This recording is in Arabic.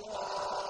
الطَّاعَةِ